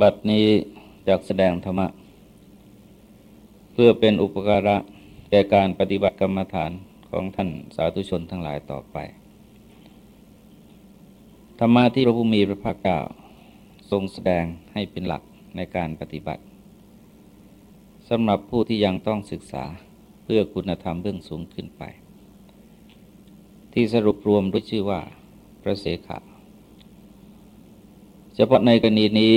บัดนี้จากแสดงธรรมะ เพื่อเป็นอุปการะแก่การปฏิบัติกรรมฐานของท่านสาธุชนทั้งหลายต่อไป ธรรมะที่พระผู้มีพระภาคเจ้าทรงแสดงให้เป็นหลักในการปฏิบัติสำหรับผู้ที่ยังต้องศึกษาเพื่อคุณธรรมเบื้องสูงขึ้นไป ที่สรุปรวมด้วยชื่อว่าพระเสขะเฉพาะในกรณีนี้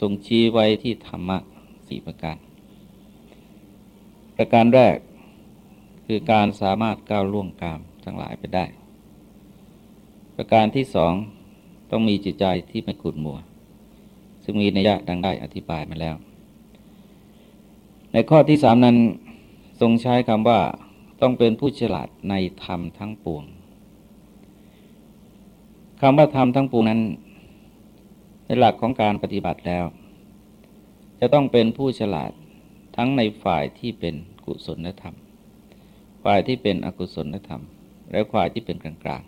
ทรงชี้ไว้ที่ธรรมะสี่ประการ ประการแรกคือการสามารถก้าวล่วงกามทั้งหลายไปได้ ประการที่สองต้องมีจิตใจที่ไม่ขุดมัว ซึ่งมีนัยยะดังได้อธิบายมาแล้ว ในข้อที่สามนั้นทรงใช้คำว่าต้องเป็นผู้ฉลาดในธรรมทั้งปวงคำว่าธรรมทั้งปวงนั้น ในหลักของการปฏิบัติแล้ว จะต้องเป็นผู้ฉลาดทั้งในฝ่ายที่เป็นกุศลธรรม ฝ่ายที่เป็นอกุศลธรรม และฝ่ายที่เป็นกลาง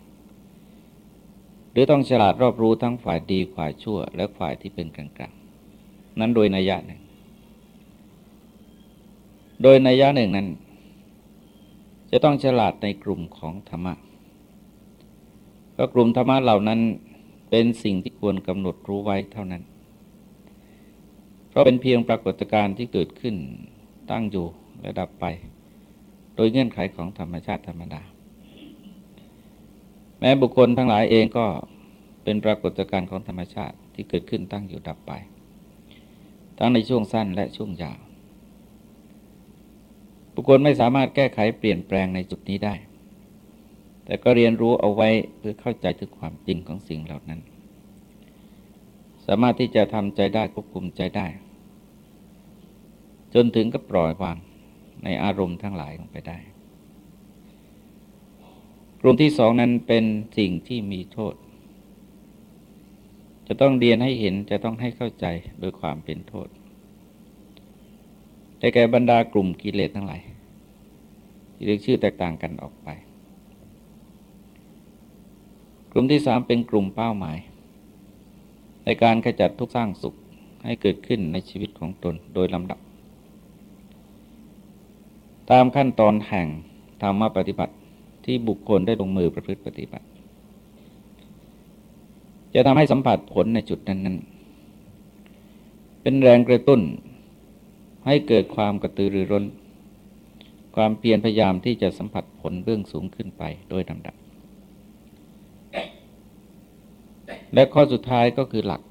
ๆ หรือต้องฉลาดรอบรู้ทั้งฝ่ายดีฝ่ายชั่ว และฝ่ายที่เป็นกลางๆ นั้นโดยนัยยะหนึ่ง โดยนัยยะหนึ่งนั้น จะต้องฉลาดในกลุ่มของธรรมะก็กลุ่มธรรมะเหล่านั้น เป็นสิ่งที่ควรกำหนดรู้ไว้เท่านั้น เพราะเป็นเพียงปรากฏการณ์ที่เกิดขึ้นตั้งอยู่และดับไป โดยเงื่อนไขของธรรมชาติธรรมดา แม้บุคคลทั้งหลายเองก็เป็นปรากฏการณ์ของธรรมชาติที่เกิดขึ้นตั้งอยู่ดับไป ทั้งในช่วงสั้นและช่วงยาว บุคคลไม่สามารถแก้ไขเปลี่ยนแปลงในจุดนี้ได้ แต่ก็เรียนรู้เอาไว้เพื่อเข้าใจถึงความจริงของสิ่งเหล่านั้น สามารถที่จะทำใจได้ควบคุมใจได้ จนถึงก็ปล่อยวางในอารมณ์ทั้งหลายลงไปได้ กลุ่มที่สองนั้นเป็นสิ่งที่มีโทษ จะต้องเรียนให้เห็นจะต้องให้เข้าใจโดยความเป็นโทษแต่แก่บรรดากลุ่มกิเลสทั้งหลายที่เรียกชื่อแตกต่างกันออกไป กลุ่มที่สามเป็นกลุ่มเป้าหมาย ในการขจัดทุกสร้างสุขให้เกิดขึ้นในชีวิตของตนโดยลำดับ ตามขั้นตอนแห่งธรรมปฏิบัติที่บุคคลได้ลงมือประพฤติปฏิบัติ จะทำให้สัมผัสผลในจุดนั้น ๆ เป็นแรงกระตุ้นให้เกิดความกระตือรือร้น ความเพียรพยายามที่จะสัมผัสผลเบื้องสูงขึ้นไปโดยลำดับ และข้อสุดท้ายก็คือหลัก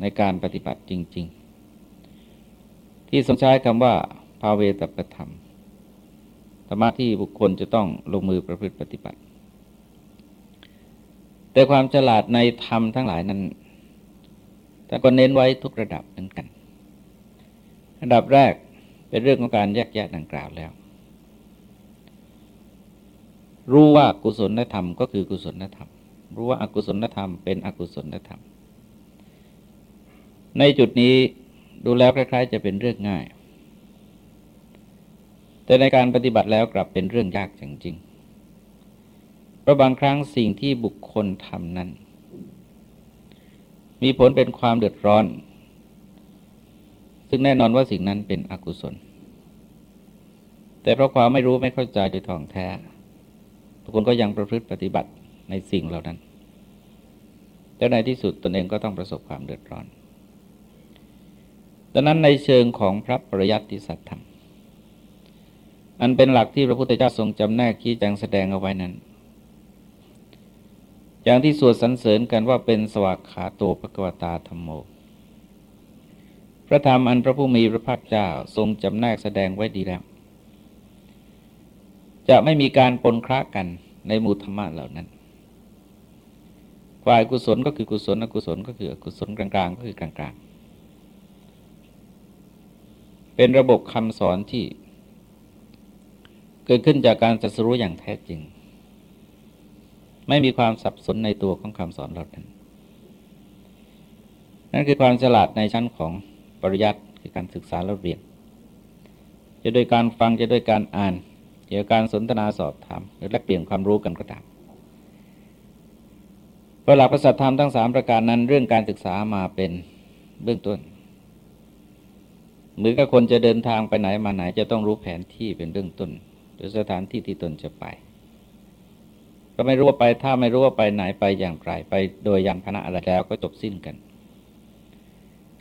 ในการปฏิบัติจริง ๆ ที่สมใช้คำว่าภาเวตปธรรมธรรมะที่บุคคลจะต้องลงมือประพฤติปฏิบัติ แต่ความฉลาดในธรรมทั้งหลายนั้นแต่ก็เน้นไว้ทุกระดับเหมือนกัน ระดับแรกเป็นเรื่องของการแยกแยะดังกล่าวแล้ว รู้ว่ากุศลธรรมก็คือกุศลธรรม รู้ว่าอากุศลธรรมเป็นอกุศลธรรม ในจุดนี้ดูแล้วคล้าย ๆ จะเป็นเรื่องง่าย แต่ในการปฏิบัติแล้วกลับเป็นเรื่องยากจริงๆเพราะบางครั้งสิ่งที่บุคคลทำนั้น มีผลเป็นความเดือดร้อน ซึ่งแน่นอนว่าสิ่งนั้นเป็นอกุศล แต่เพราะความไม่รู้ไม่เข้าใจโดยท่องแท้ทุกคนก็ยังประพฤติปฏิบัติ ในสิ่งเหล่านั้น แล้วในที่สุดตนเองก็ต้องประสบความเดือดร้อนดังนั้นในเชิงของพระปริยัติสัตธรรม อันเป็นหลักที่พระพุทธเจ้าทรงจำแนกชี้แจงแสดงเอาไว้นั้น อย่างที่สวดสรรเสริญกันว่าเป็นสวากขาโตภกวตาธรรมโม พระธรรมอันพระผู้มีพระภาคเจ้าทรงจำแนกแสดงไว้ดีแล้ว จะไม่มีการปนคละกันในหมู่ธรรมะเหล่านั้น ฝ่ายกุศลก็คือกุศลอกุศลก็คืออกุศลกลางๆ ก็คือกลางๆ เป็นระบบคำสอนที่ เกิดขึ้นจากการจัดสรู้อย่างแท้จริง ไม่มีความสับสนในตัวของคำสอนเหล่านั้นนั่นคือความฉลาดในชั้นของปริยัติคือการศึกษาและเรียนจะโดยการฟังจะโดยการอ่านเกี่ยการสนทนาสอบถามหรือแลกเปลี่ยนความรู้กันก็ตาม พระหลักพระสัทธรรมทั้งสามประการนั้น เรื่องการศึกษามาเป็นเบื้องต้นเหมือนกับคนจะเดินทางไปไหนมาไหนจะต้องรู้แผนที่เป็นเรื่องต้นหรือสถานที่ที่ตนจะไป ก็ไม่รู้ว่าไปถ้าไม่รู้ว่าไปไหนไปอย่างไรไปโดยยานพนะอะไรแล้วก็จบสิ้นกัน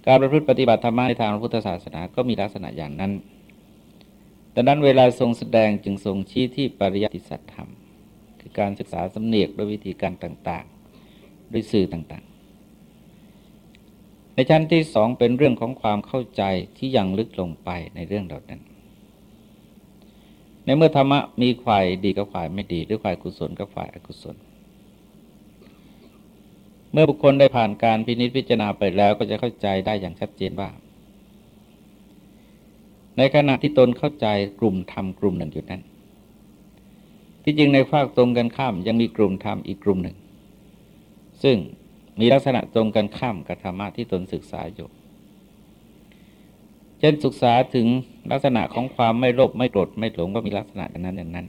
การประพฤติปฏิบัติธรรมในทางพุทธศาสนาก็มีลักษณะอย่างนั้นดังนั้นเวลาทรงแสดงจึงทรงชี้ที่ปริยัติสัจธรรม คือการศึกษาสำเนียกด้วยวิธีการต่าง ด้วยสื่อต่างๆ ในชั้นที่สองเป็นเรื่องของความเข้าใจที่ยังลึกลงไปในเรื่องเหล่านั้น ในเมื่อธรรมะมีฝ่ายดีกับฝ่ายไม่ดี หรือฝ่ายกุศลกับฝ่ายอกุศล เมื่อบุคคลได้ผ่านการพินิจพิจารณาไปแล้วก็จะเข้าใจได้อย่างชัดเจนว่า ในขณะที่ตนเข้าใจกลุ่มธรรมกลุ่มหนึ่งอยู่นั้นที่จริงในภาคตรงกันข้ามยังมีกลุ่มธรรมอีกกลุ่มหนึ่ง ซึ่งมีลักษณะตรงกันข้ามกับธรรมะที่ตนศึกษาอยู่ เช่นศึกษาถึงลักษณะของความไม่โลภไม่โกรธไม่หลงก็มีลักษณะอย่างนั้นอย่างนั้น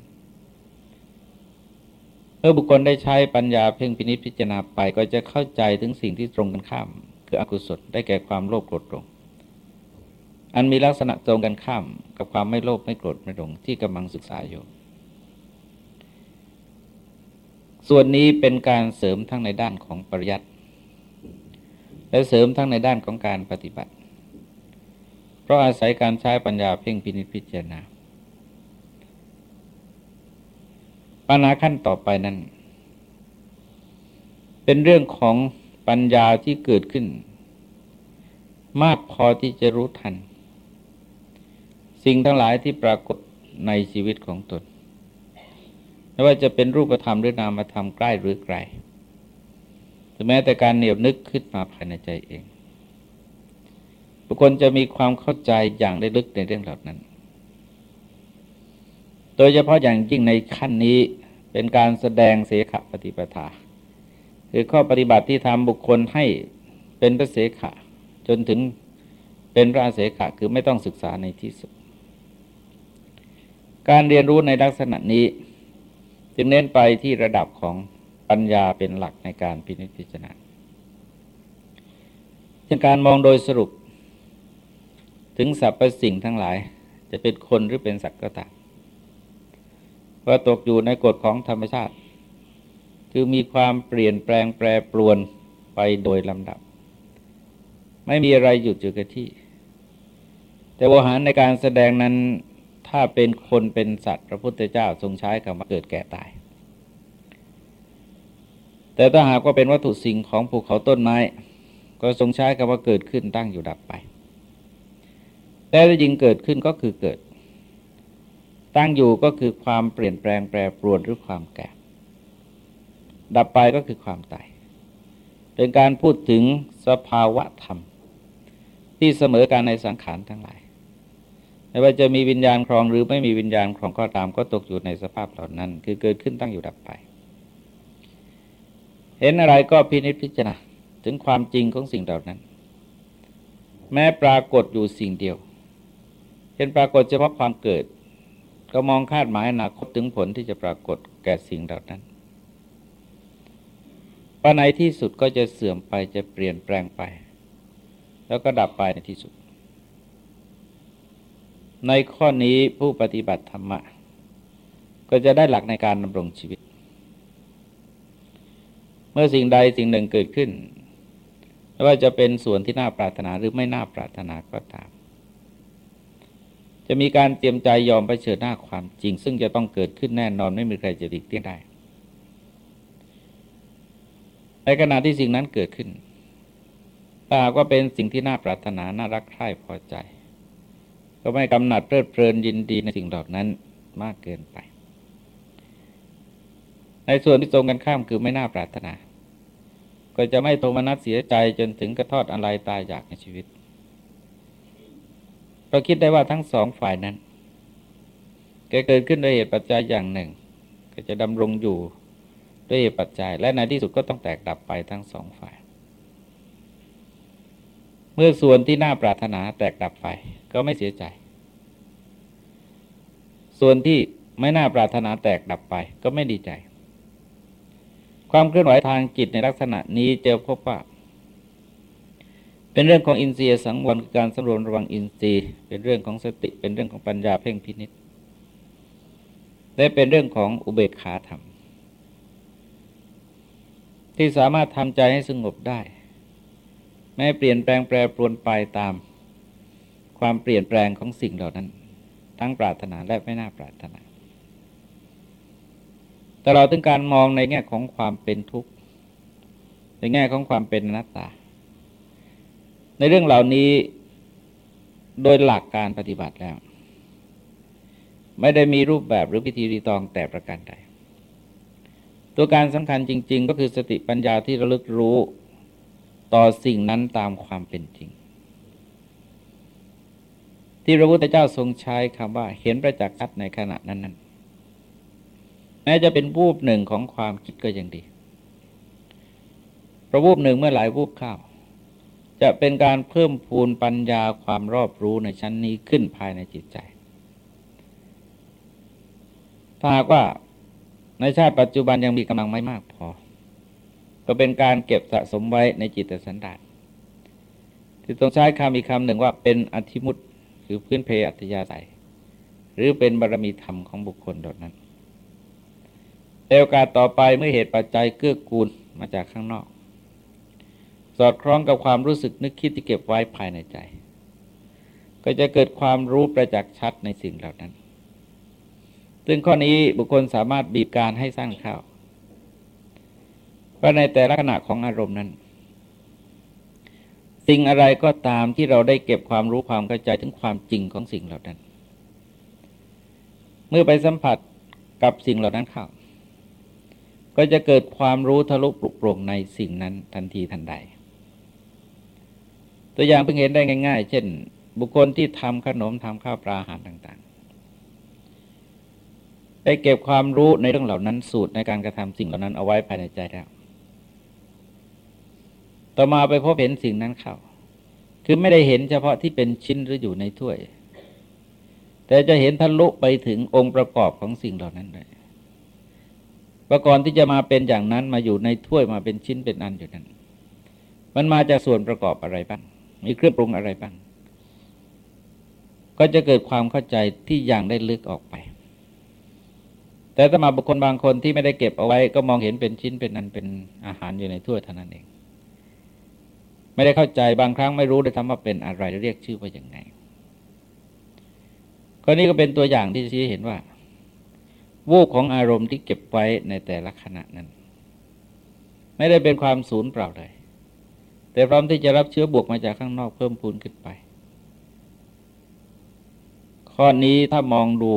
เมื่อบุคคลได้ใช้ปัญญาเพ่งพินิจพิจารณาไปก็จะเข้าใจถึงสิ่งที่ตรงกันข้าม คืออกุศลได้แก่ความโลภโกรธหลงอันมีลักษณะตรงกันข้าม กับความไม่โลภไม่โกรธไม่หลงที่กำลังศึกษาอยู่ ส่วนนี้เป็นการเสริมทั้งในด้านของปริยัติและเสริมทั้งในด้านของการปฏิบัติ เพราะอาศัยการใช้ปัญญาเพ่งพินิจพิจารณาปัญหาขั้นต่อไปนั้น เป็นเรื่องของปัญญาที่เกิดขึ้น มากพอที่จะรู้ทัน สิ่งทั้งหลายที่ปรากฏในชีวิตของตน ไม่ว่าจะเป็นรูปธรรมหรือนามธรรมใกล้หรือไกลถึงแม้แต่การเหนียวนึกขึ้นมาภายในใจเอง บุคคลจะมีความเข้าใจอย่างได้ลึกในเรื่องเหล่านั้น โดยเฉพาะอย่างยิ่งในขั้นนี้เป็นการแสดงเสขปฏิปทา คือข้อปฏิบัติที่ทำบุคคลให้เป็นพระเสขะจนถึงเป็นพระเสขะคือไม่ต้องศึกษาในที่สุด การเรียนรู้ในลักษณะนี้ จึงเน้นไปที่ระดับของปัญญาเป็นหลักในการพินิจพิจารณาเช่นการมองโดยสรุป ถึงสรรพสิ่งทั้งหลาย จะเป็นคนหรือเป็นสัตว์ก็ตามว่าตกอยู่ในกฎของธรรมชาติ คือมีความเปลี่ยนแปลงแปรปรวนไปโดยลำดับ ไม่มีอะไรหยุดอยู่กับที่ แต่วหารในการแสดงนั้น ถ้าเป็นคนเป็นสัตว์พระพุทธเจ้าทรงใช้คำว่าเกิดแก่ตาย แต่ถ้าหากว่าเป็นวัตถุสิ่งของภูเขาต้นไม้ ก็ทรงใช้คำว่าเกิดขึ้นตั้งอยู่ดับไป แต่ถ้ายิงเกิดขึ้นก็คือเกิด ตั้งอยู่ก็คือความเปลี่ยนแปลงแปรปรวนหรือความแก่ ดับไปก็คือความตาย เป็นการพูดถึงสภาวะธรรม ที่เสมอการในสังขารทั้งหลาย ไม่ว่าจะมีวิญญาณครองหรือไม่มีวิญญาณครองก็ตามก็ตกอยู่ในสภาพเหล่านั้น คือเกิดขึ้นตั้งอยู่ดับไป เห็นอะไรก็พินิจพิจารณาถึงความจริงของสิ่งเหล่านั้น แม้ปรากฏอยู่สิ่งเดียวเห็นปรากฏเฉพาะความเกิด ก็มองคาดหมายอนาคตถึงผลที่จะปรากฏแก่สิ่งเหล่านั้นปัญในที่สุดก็จะเสื่อมไปจะเปลี่ยนแปลงไป แล้วก็ดับไปในที่สุด ในข้อนี้ผู้ปฏิบัติธรรมะ ก็จะได้หลักในการดำรงชีวิต เมื่อสิ่งใดสิ่งหนึ่งเกิดขึ้นไม่ว่าจะเป็นส่วนที่น่าปรารถนาหรือไม่น่าปรารถนาก็ตาม จะมีการเตรียมใจยอมไปเชิญหน้าความจริง ซึ่งจะต้องเกิดขึ้นแน่นอนไม่มีใครจะหลีกเลี่ยงได้ ในขณะที่สิ่งนั้นเกิดขึ้นถ้าว่าเป็นสิ่งที่น่าปรารถนาน่ารักใคร่พอใจ ก็ไม่กำหนัดเพลิดเพลินยินดีในสิ่งเหล่านั้นมากเกินไป ในส่วนที่ตรงกันข้ามคือไม่น่าปรารถนา ก็จะไม่โทมนัสเสียใจจนถึงกระทอดอะไรตายอยากในชีวิตเราคิดได้ว่าทั้งสองฝ่ายนั้นแกเกิดขึ้นด้วยเหตุปัจจัยอย่างหนึ่ง ก็จะดำรงอยู่ด้วยเหตุปัจจัย และในที่สุดก็ต้องแตกดับไปทั้งสองฝ่าย เมื่อส่วนที่น่าปรารถนาแตกดับไป ก็ไม่เสียใจ ส่วนที่ไม่น่าปรารถนาแตกดับไปก็ไม่ดีใจ ความเคลื่อนไหวทางจิตในลักษณะนี้จะพบว่า เป็นเรื่องของอินทรียสังวรการสำรวมระวังอินทรีย์ เป็นเรื่องของสติ เป็นเรื่องของปัญญาเพ่งพินิษและเป็นเรื่องของอุเบกขาธรรม ที่สามารถทำใจให้สงบได้ แม้เปลี่ยนแปลงแปรปรวนไปตาม ความเปลี่ยนแปลงของสิ่งเหล่านั้น ทั้งปรารถนาและไม่น่าปรารถนา แต่เราถึงการมองในแง่ของความเป็นทุกข์ ในแง่ของความเป็นอนัตตา ในเรื่องเหล่านี้โดยหลักการปฏิบัติแล้ว ไม่ได้มีรูปแบบหรือพิธีรีตองแต่ประการใด ตัวการสำคัญจริง ๆ ก็คือสติปัญญาที่ระลึกรู้ต่อสิ่งนั้นตามความเป็นจริง ที่พระพุทธเจ้าทรงใช้คำว่า เห็นประจักษ์ชัดในขณะนั้นแม้จะเป็นวูบหนึ่งของความคิดก็ยังดีเพระวูบหนึ่งเมื่อหลายวูบเข้าจะเป็นการเพิ่มพูนปัญญาความรอบรู้ในชั้นนี้ขึ้นภายในจิตใจ ถ้าหากว่าในชาติปัจจุบันยังมีกำลังไม่มากพอ ก็เป็นการเก็บสะสมไว้ในจิตสันดานที่ต้องใช้คำอีกคำหนึ่งว่าเป็นอธิมุต คือพื้นเพอัตยาใสหรือเป็นบารมีธรรมของบุคคลดนั้นโอกาสต่อไปเมื่อเหตุปัจจัยเกื้อกูลมาจากข้างนอก สอดคล้องกับความรู้สึกนึกคิดที่เก็บไว้ภายในใจ ก็จะเกิดความรู้ประจักษ์ชัดในสิ่งเหล่านั้น ซึ่งข้อนี้บุคคลสามารถบีบการให้สร้างข้าวเพราะในแต่ละขณะของอารมณ์นั้น สิ่งอะไรก็ตามที่เราได้เก็บความรู้ความเข้าใจถึงความจริงของสิ่งเหล่านั้น เมื่อไปสัมผัสกับสิ่งเหล่านั้นเข้าก็จะเกิดความรู้ทะลุปลุกโปร่งในสิ่งนั้นทันทีทันใด ตัวอย่างเพิ่งเห็นได้ง่าย ๆ เช่น บุคคลที่ทำขนมทำข้าวปลาอาหารต่าง ๆ ได้เก็บความรู้ในเรื่องเหล่านั้นสูตรในการกระทำสิ่งเหล่านั้นเอาไว้ภายในใจแล้ว ต่อมาไปพบเห็นสิ่งนั้นเข้า คือไม่ได้เห็นเฉพาะที่เป็นชิ้นหรืออยู่ในถ้วย แต่จะเห็นทะลุไปถึงองค์ประกอบของสิ่งเหล่านั้นเลยประกอบที่จะมาเป็นอย่างนั้นมาอยู่ในถ้วยมาเป็นชิ้นเป็นอันอยู่นั้น มันมาจากส่วนประกอบอะไรบ้าง มีเครื่องปรุงอะไรบ้าง ก็จะเกิดความเข้าใจที่อย่างได้ลึกออกไป แต่ถ้ามาบุคคลบางคนที่ไม่ได้เก็บเอาไว้ ก็มองเห็นเป็นชิ้นเป็นอันเป็นอาหารอยู่ในถ้วยเท่านั้นเอง ไม่ได้เข้าใจบางครั้งไม่รู้เลยทำว่าเป็นอะไรเรียกชื่อว่าอย่างไงก็นี้ก็เป็นตัวอย่างที่ชี้เห็นว่า วูบของอารมณ์ที่เก็บไว้ในแต่ละขณะนั้น ไม่ได้เป็นความสูญเปล่าเลย แต่พร้อมที่จะรับเชื้อบวกมาจากข้างนอกเพิ่มพูนขึ้นไป ข้อนี้ถ้ามองดู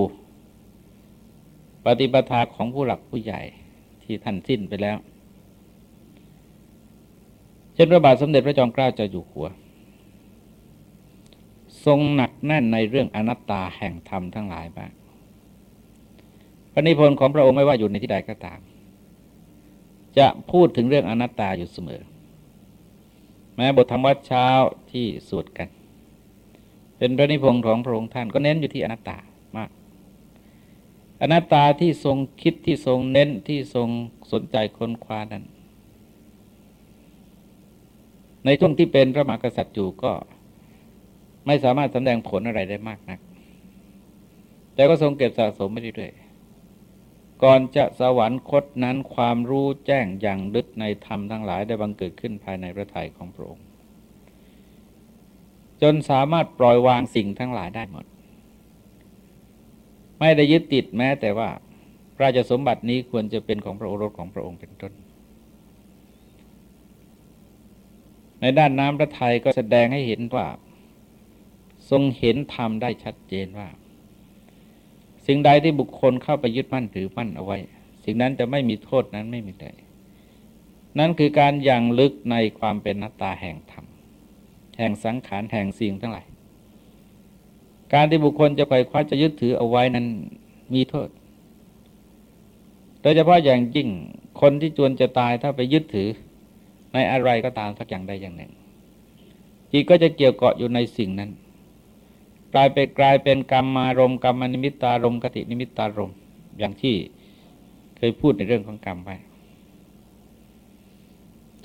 ปฏิปทาของผู้หลักผู้ใหญ่ที่ท่านสิ้นไปแล้ว เช่นพระบาทสมเด็จพระจอมเกล้าเจ้าอยู่หัว ทรงหนักแน่นในเรื่องอนัตตาแห่งธรรมทั้งหลายบ้างระนิพนธ์ของพระองค์ไม่ว่าอยู่ในที่ใดก็ตาม จะพูดถึงเรื่องอนัตตาอยู่เสมอ แม้บทธรรมวัดเช้าที่สวดกัน เป็นพระนิพนธ์ของพระองค์ท่านก็เน้นอยู่ที่อนัตตามากอนัตตาที่ทรงคิดที่ทรงเน้นที่ทรงสนใจค้นคว้านั้น ในช่วงที่เป็นพระมหากษัตริย์อยู่ก็ไม่สามารถแสดงผลอะไรได้มากนัก แต่ก็ทรงเก็บสะสมไม่เรื่อยก่อนจะสวรรคตนั้นความรู้แจ้งอย่างลึกในธรรมทั้งหลายได้บังเกิดขึ้นภายในพระทัยของพระองค์ จนสามารถปล่อยวางสิ่งทั้งหลายได้หมด ไม่ได้ยึดติดแม้แต่ว่าราชสมบัตินี้ควรจะเป็นของพระโอรสของพระองค์เป็นต้น ในด้านน้ำพระทัยก็แสดงให้เห็นว่า ทรงเห็นธรรมได้ชัดเจนว่า สิ่งใดที่บุคคลเข้าไปยึดมั่นถือมั่นเอาไว้ สิ่งนั้นจะไม่มีโทษนั้นไม่มีใดนั่นคือการยังลึกในความเป็นนัตตาแห่งธรรม แห่งสังขารแห่งสิ่งทั้งหลาย การที่บุคคลจะไปคว้าจะยึดถือเอาไว้นั้นมีโทษ โดยเฉพาะอย่างยิ่งคนที่จวนจะตายถ้าไปยึดถือ ในอะไรก็ตามสักอย่างใดอย่างหนึ่ง จิตก็จะเกี่ยวเกาะอยู่ในสิ่งนั้น กลายไปกลายเป็นกรรมารมกรรมนิมิตารมกตินิมิตารมอย่างที่เคยพูดในเรื่องของกรรมไป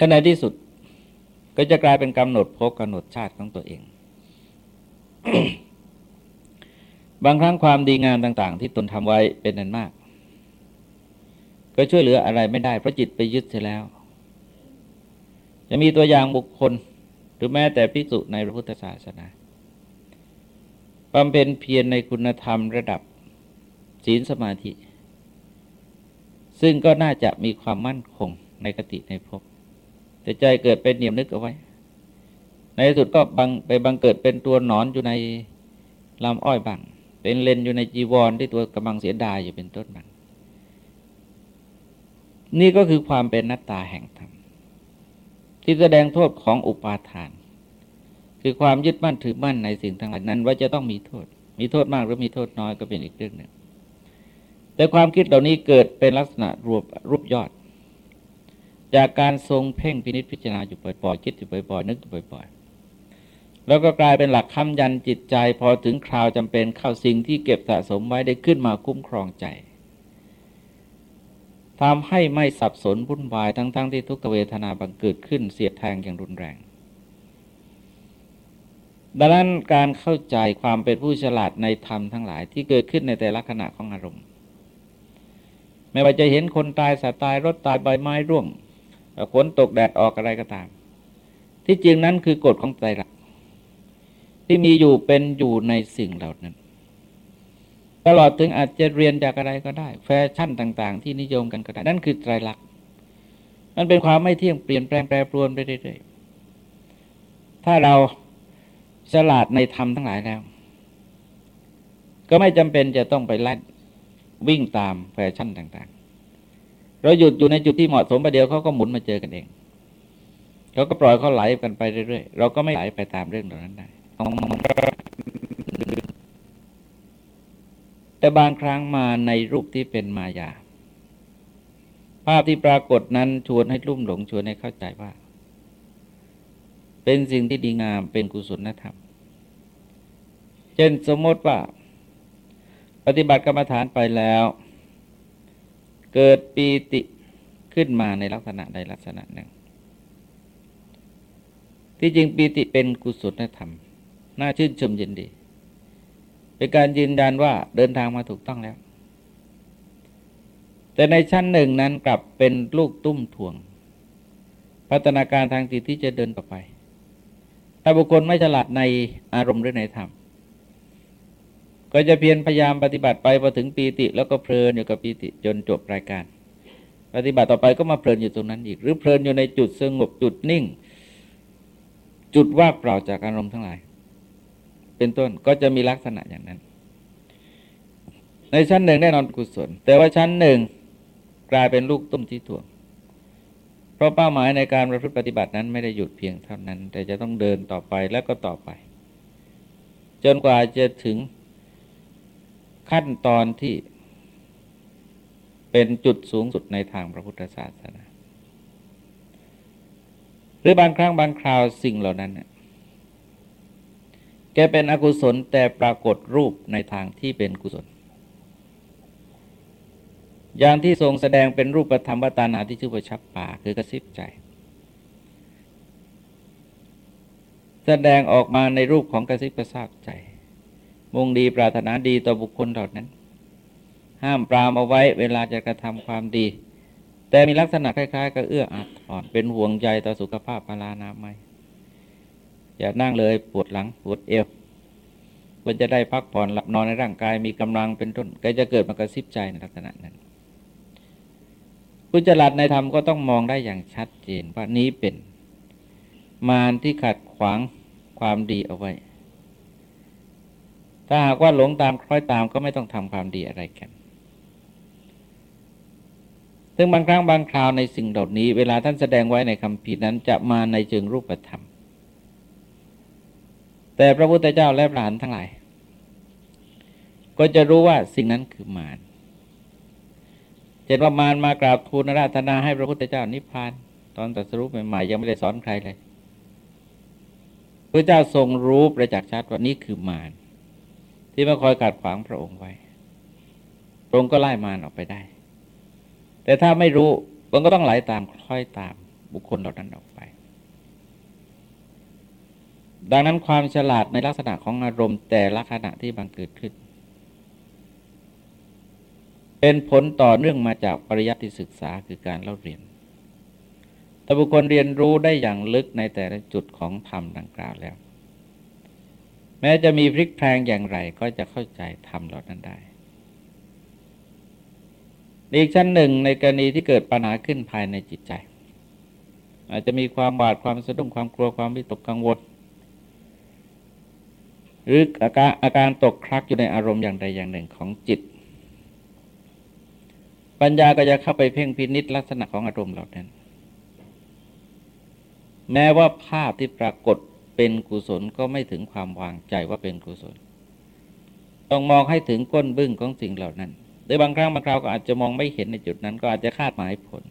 ขณะที่สุดก็จะกลายเป็นกำหนดภพกำหนดชาติของตัวเอง บางครั้งความดีงามต่าง ๆ ที่ตนทำไว้เป็นนั้นมาก ก็ช่วยเหลืออะไรไม่ได้เพราะจิตไปยึดเสียแล้ว จะมีตัวอย่างบุคคล หรือแม้แต่พิสุในพระพุทธศาสนาบำเพ็ญเพียรในคุณธรรมระดับศีลสมาธิ ซึ่งก็น่าจะมีความมั่นคงในกติในภพแต่ใจเกิดเป็นเหนียวนึกเอาไว้ ในที่สุดก็บังไปบังเกิดเป็นตัวหนอนอยู่ในลำอ้อยบัง เป็นเลนอยู่ในจีวรที่ตัวกำลังเสียดายอยู่เป็นต้นบังนี่ก็คือความเป็นนัตตาแห่งธรรม ที่แสดงโทษของอุปาทาน คือความยึดมั่นถือมั่นในสิ่งทั้งหลายนั้น ว่าจะต้องมีโทษ มีโทษมากหรือมีโทษน้อยก็เป็นอีกเรื่องหนึ่ง แต่ความคิดเหล่านี้เกิดเป็นลักษณะรูปรูปยอด จากการทรงเพ่งพินิษพิจารณาอยู่บ่อยๆคิดอยู่บ่อยๆนึกอยู่บ่อยๆแล้วก็กลายเป็นหลักคำยันจิตใจ พอถึงคราวจำเป็นเข้าสิ่งที่เก็บสะสมไว้ได้ขึ้นมาคุ้มครองใจ ทำให้ไม่สับสนวุ่นวายทั้งๆทที่ทุกขเวทนาบังเกิดขึ้นเสียดแทงอย่างรุนแรง ดังนั้นการเข้าใจความเป็นผู้ฉลาดในธรรมทั้งหลายที่เกิดขึ้นในแต่ละขณะของอารมณ์ ไม่ว่าจะเห็นคนตายสัตว์ตายรถตายใบไม้ร่วงฝนตกแดดออกอะไรก็ตาม ที่จริงนั้นคือกฎของใจรักที่มีอยู่เป็นอยู่ในสิ่งเหล่านั้น ตลอดถึงอาจจะเรียนจากอะไรก็ได้ แฟชั่นต่าง ๆ ที่นิยมกันก็ได้ นั่นคือไตรลักษณ์มันเป็นความไม่เที่ยงเปลี่ยนแปลงแปรปรวนไปเรื่อยๆถ้าเราฉลาดในธรรมทั้งหลายแล้ว ก็ไม่จำเป็นจะต้องไปไล่วิ่งตามแฟชั่นต่าง ๆ เราหยุดอยู่ในจุดที่เหมาะสมประเดี๋ยวเขาก็หมุนมาเจอกันเองเขาก็ปล่อยเขาไหลกันไปเรื่อยๆเราก็ไม่ไหลไปตามเรื่องเหล่านั้นได้ แต่บางครั้งมาในรูปที่เป็นมายา ภาพที่ปรากฏนั้นชวนให้ลุ่มหลงชวนให้เข้าใจว่า เป็นสิ่งที่ดีงามเป็นกุศลธรรม เช่นสมมติว่า ปฏิบัติกรรมฐานไปแล้ว เกิดปีติขึ้นมาในลักษณะใดลักษณะหนึ่ง ที่จริงปีติเป็นกุศลธรรม น่าชื่นชมยินดี เป็นการยืนยันว่าเดินทางมาถูกต้องแล้ว แต่ในชั้นหนึ่งนั้นกลับเป็นลูกตุ้มถ่วง พัฒนาการทางจิตที่จะเดินต่อไป ถ้าบุคคลไม่ฉลาดในอารมณ์หรือในธรรม ก็จะเพียรพยายามปฏิบัติไปพอถึงปีติ แล้วก็เพลินอยู่กับปีติจนจบรายการ ปฏิบัติต่อไปก็มาเพลินอยู่ตรงนั้นอีก หรือเพลินอยู่ในจุดสงบจุดนิ่ง จุดว่างเปล่าจากอารมณ์ทั้งหลาย เป็นต้นก็จะมีลักษณะอย่างนั้น ในชั้นหนึ่งแน่นอนกุศล แต่ว่าชั้นหนึ่งกลายเป็นลูกตุ้มที่ถ่วง เพราะเป้าหมายในการประพฤติปฏิบัตินั้นไม่ได้หยุดเพียงเท่านั้น แต่จะต้องเดินต่อไปแล้วก็ต่อไป จนกว่าจะถึงขั้นตอนที่เป็นจุดสูงสุดในทางพระพุทธศาสนา หรือบางครั้งบางคราวสิ่งเหล่านั้นเนี่ย แกเป็นอกุศลแต่ปรากฏรูปในทางที่เป็นกุศล อย่างที่ทรงแสดงเป็นรูปธรรมวตานาที่ชื่อว่าชับป่าคือกระซิบใจ แสดงออกมาในรูปของกระซิบกระซาบใจ มุ่งดีปรารถนาดีต่อบุคคลเหล่านั้น ห้ามปรามเอาไว้เวลาจะกระทำความดี แต่มีลักษณะคล้ายๆกับเอื้ออาทรเป็นห่วงใจต่อสุขภาพพลานาไม่ อย่านั่งเลยปวดหลังปวดเอวควรจะได้พักผ่อนหลับนอนในร่างกายมีกำลังเป็นต้นก็จะเกิดมากระซิบใจในลักษณะนั้นผู้จลัดในธรรมก็ต้องมองได้อย่างชัดเจนว่านี้เป็นมารที่ขัดขวางความดีเอาไว้ ถ้าหากว่าหลงตามคล้อยตามก็ไม่ต้องทำความดีอะไรกัน ซึ่งบางครั้งบางคราวในสิ่งเหล่านี้ เวลาท่านแสดงไว้ในคำผิดนั้นจะมาในเชิงรูปธรรม แต่พระพุทธเจ้าและพระหลานทั้งหลาย ก็จะรู้ว่าสิ่งนั้นคือมารเจ็ดว่ามารมากราบทูลราธนาให้พระพุทธเจ้านิพพาน ตอนตรัสรู้ใหม่ๆยังไม่ได้สอนใครเลยพระเจ้าทรงรู้ประจักษ์ชัดว่านี่คือมารที่มาคอยกัดขวางพระองค์ไว้พระองค์ก็ไล่มารออกไปได้ แต่ถ้าไม่รู้มันก็ต้องไหลาตามคล้อยตามบุคคลเหล่านั้นออก ดังนั้นความฉลาดในลักษณะของอารมณ์ แต่ละขณะที่บังเกิดขึ้น เป็นผลต่อเนื่องมาจากปริยัติศึกษาคือการเล่าเรียน แต่บุคคลเรียนรู้ได้อย่างลึกในแต่ละจุดของธรรมดังกล่าวแล้ว แม้จะมีพลิกแพลงอย่างไรก็จะเข้าใจธรรมเหล่านั้นได้อีกชั้นหนึ่งในกรณีที่เกิดปัญหาขึ้นภายในจิตใจ อาจจะมีความบาดความสะดุ้งความกลัวความวิตกกังวล หรืออาการอาการตกคลักอยู่ในอารมณ์อย่างใดอย่างหนึ่งของจิต ปัญญาก็จะเข้าไปเพ่งพินิษลักษณะของอารมณ์เหล่านั้น แม้ว่าภาพที่ปรากฏเป็นกุศลก็ไม่ถึงความวางใจว่าเป็นกุศล ต้องมองให้ถึงก้นบึ้งของสิ่งเหล่านั้นหรือบางครั้งบางคราวก็อาจจะมองไม่เห็นในจุดนั้น ก็อาจจะคาดหมายผล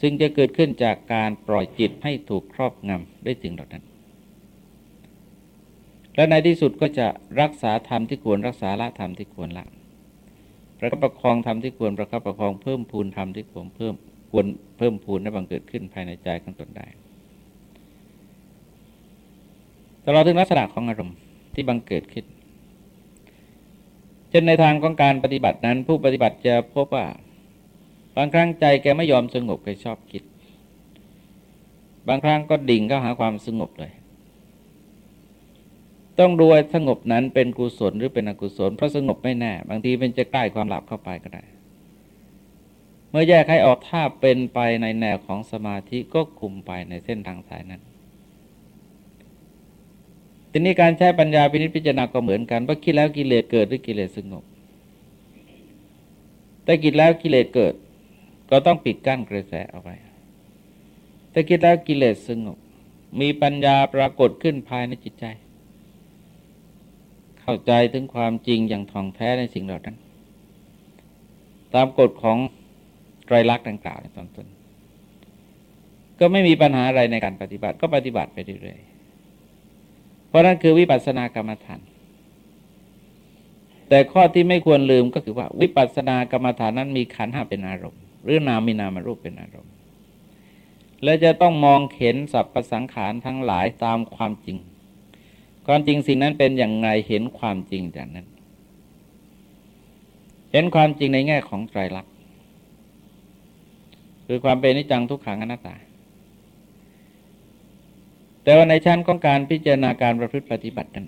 ซึ่งจะเกิดขึ้นจากการปล่อยจิตให้ถูกครอบงำด้วยสิ่งเหล่านั้น และในที่สุดก็จะรักษาธรรมที่ควรรักษาละธรรมที่ควรละประคับประคองธรรมที่ควรประคับประคองเพิ่มพูนธรรมที่ควรเพิ่มควรเพิ่มพูนและบังเกิดขึ้นภายในใจของตนได้ตลอดถึงลักษณะของอารมณ์ที่บังเกิดขึ้นเช่นในทางของการปฏิบัตินั้น ผู้ปฏิบัติจะพบว่าบางครั้งใจแกไม่ยอมสงบแกชอบคิด บางครั้งก็ดิ่งเข้าหาความสงบเลย ต้องดูว่าสงบนั้นเป็นกุศลหรือเป็นอกุศลเพราะสงบไม่แน่ บางทีเป็นจะใกล้ความหลับเข้าไปก็ได้ เมื่อแยกให้ออกถ้าเป็นไปในแนวของสมาธิก็คุมไปในเส้นทางสายนั้นทีนี้การใช้ปัญญาพินิจพิจารณาก็เหมือนกันว่าคิดแล้วกิเลสเกิดหรือกิเลสสงบแต่คิดแล้วกิเลสเกิด ก็ต้องปิดกั้นกระแสเอาไว้แต่คิดแล้วกิเลสสงบมีปัญญาปรากฏขึ้นภายในจิตใจ เข้าใจถึงความจริงอย่างท่องแท้ในสิ่งเหล่านั้น ตามกฎของไตรลักษณ์ดังกล่าวในตอนต้นก็ไม่มีปัญหาอะไรในการปฏิบัติก็ปฏิบัติไปเรื่อยๆเพราะนั้นคือวิปัสสนากรรมฐาน แต่ข้อที่ไม่ควรลืมก็คือว่า วิปัสสนากรรมฐานนั้นมีขันห้าเป็นอารมณ์ หรือนามมีนามารูปเป็นอารมณ์ และจะต้องมองเห็นสัพพสังขารทั้งหลายตามความจริง ความจริงสิ่งนั้นเป็นอย่างไรเห็นความจริงจากนั้น เห็นความจริงในแง่ของไตรลักษณ์คือความเป็นนิจังทุกขังอนัตตา แต่ว่าในชั้นของการพิจารณาการประพฤติปฏิบัตินั้น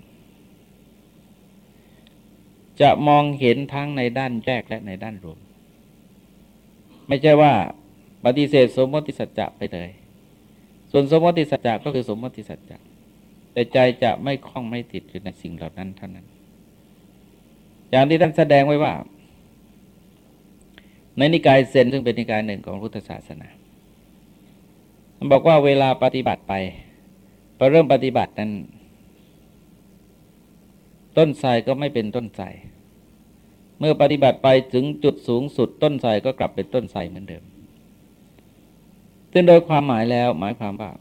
จะมองเห็นทั้งในด้านแยกและในด้านรวม ไม่ใช่ว่าปฏิเสธสมมติสัจจะไปเลย ส่วนสมมติสัจจะก็คือสมมติสัจจะ แต่ใจจะไม่คล้องไม่ติดอยู่ในสิ่งเหล่านั้นเท่านั้น อย่างที่ท่านแสดงไว้ว่า ในนิกายเซนซึ่งเป็นนิกายหนึ่งของพุทธศาสนาท่านบอกว่าเวลาปฏิบัติไปพอเริ่มปฏิบัตินั้น ต้นไทรก็ไม่เป็นต้นไทรเมื่อปฏิบัติไปถึงจุดสูงสุดต้นไทรก็กลับเป็นต้นไทรเหมือนเดิมซึ่งโดยความหมายแล้วหมายความว่า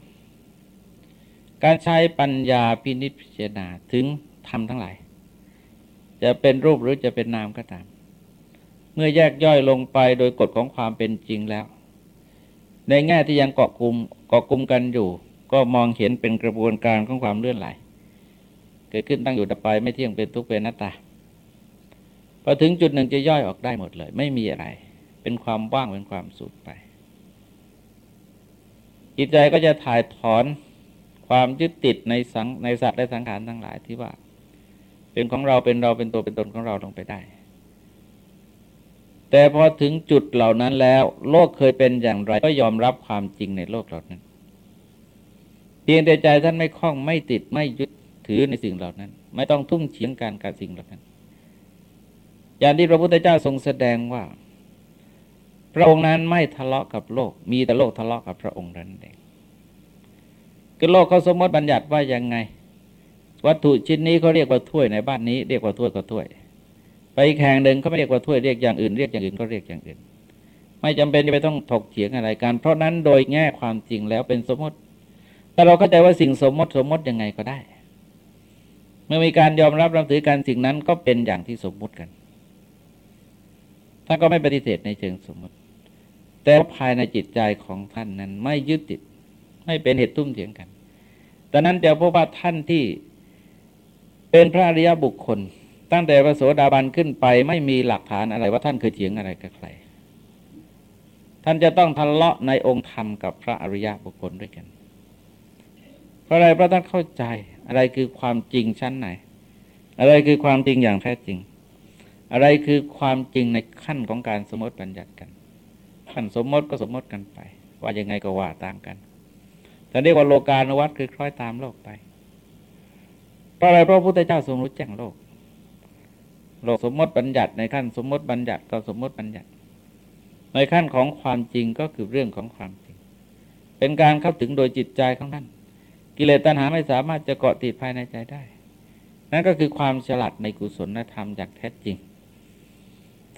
การใช้ปัญญาพินิจพิจารณาถึงธรรมทั้งหลาย จะเป็นรูปหรือจะเป็นนามก็ตาม เมื่อแยกย่อยลงไปโดยกฎของความเป็นจริงแล้ว ในแง่ที่ยังเกาะกลุ่มเกาะกลุ่มกันอยู่ ก็มองเห็นเป็นกระบวนการของความเลื่อนไหล เกิดขึ้นตั้งอยู่ดับไปไม่เที่ยงเป็นทุกเป็นนัตตาพอถึงจุดหนึ่งจะย่อยออกได้หมดเลย ไม่มีอะไร เป็นความว่างเป็นความสุขไปจิตใจก็จะถ่ายถอน ความยึดติดในสังในสัตว์และสังขารทั้งหลายที่ว่า เป็นของเราเป็นเราเป็นตัวเป็นตนของเราลงไปได้ แต่พอถึงจุดเหล่านั้นแล้ว โลกเคยเป็นอย่างไร ก็ยอมรับความจริงในโลกเหล่านั้น เพียงแต่ใจท่านไม่คล้องไม่ติดไม่ยึดถือในสิ่งเหล่านั้น ไม่ต้องทุ่มเฉียงการกับสิ่งเหล่านั้น อย่างที่พระพุทธเจ้าทรงแสดงว่า พระองค์นั้นไม่ทะเลาะกับโลก มีแต่โลกทะเลาะกับพระองค์นั้นเอง คือโลกเขาสมมติบัญญัติว่ายังไง วัตถุชิ้นนี้เขาเรียกว่าถ้วยในบ้านนี้เรียกว่าถ้วยก็ถ้วย ไปแข่งหนึ่งเขาไม่เรียกว่าถ้วยเรียกอย่างอื่นเรียกอย่างอื่นก็เรียกอย่างอื่น ไม่จำเป็นจะไปต้องถกเถียงอะไรกัน เพราะนั้นโดยแง่ความจริงแล้วเป็นสมมติ แต่เราเข้าใจว่าสิ่งสมมติสมมติยังไงก็ได้ เมื่อมีการยอมรับรับถือการสิ่งนั้นก็เป็นอย่างที่สมมุติกันท่านก็ไม่ปฏิเสธในเชิงสมมติ แต่ภายในจิตใจของท่านนั้นไม่ยึดติด ไม่เป็นเหตุตุ้มเถียงกันดังนั้นจะพบว่าท่านที่เป็นพระอริยบุคคล ตั้งแต่พระโสดาบันขึ้นไป ไม่มีหลักฐานอะไรว่าท่านเคยเถียงอะไรกับใคร ท่านจะต้องทะเลาะในองค์ธรรมกับพระอริยบุคคลด้วยกัน เพราะอะไรเพราะท่านเข้าใจอะไรคือความจริงชั้นไหน อะไรคือความจริงอย่างแท้จริง อะไรคือความจริงในขั้นของการสมมติบัญญัติกันขั้นสมมติก็สมมติกันไป ว่ายังไงก็ว่าตามกัน แต่เรียกว่าโลกาณวัตคือคล้อยตามโลกไป เพราะอะไรเพราะพระพุทธเจ้าทรงรู้แจ้งโลก โลกสมมติบัญญัติในขั้นสมมติบัญญัติก็สมมติบัญญัติ ในขั้นของความจริงก็คือเรื่องของความจริง เป็นการเข้าถึงโดยจิตใจของท่าน กิเลสตัณหาไม่สามารถจะเกาะติดภายในใจได้ นั่นก็คือความฉลาดในกุศลธรรมอย่างแท้จริง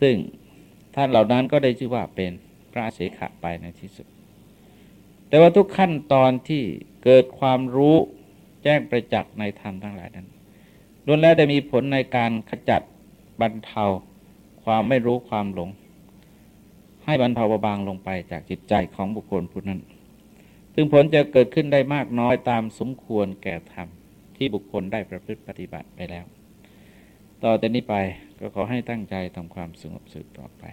ซึ่งท่านเหล่านั้นก็ได้ชื่อว่าเป็นพระเสขะไปในที่สุด แต่ว่าทุกขั้นตอนที่เกิดความรู้แจ้งประจักษ์ในธรรมทั้งหลายนั้นล้วนแล้วได้มีผลในการขจัดบรรเทาความไม่รู้ความหลง ให้บรรเทาเบาบางลงไปจากจิตใจของบุคคลผู้นั้น ซึ่งผลจะเกิดขึ้นได้มากน้อยตามสมควรแก่ธรรมที่บุคคลได้ประพฤติปฏิบัติไปแล้ว ต่อแต่นี้ไปก็ขอให้ตั้งใจทำความสงบสุขต่อไป